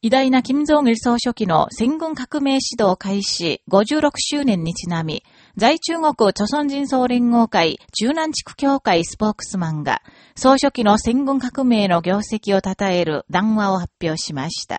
偉大な金正義総書記の戦軍革命指導開始56周年にちなみ、在中国朝鮮人総連合会中南地区協会スポークスマンが、総書記の戦軍革命の業績を称える談話を発表しました。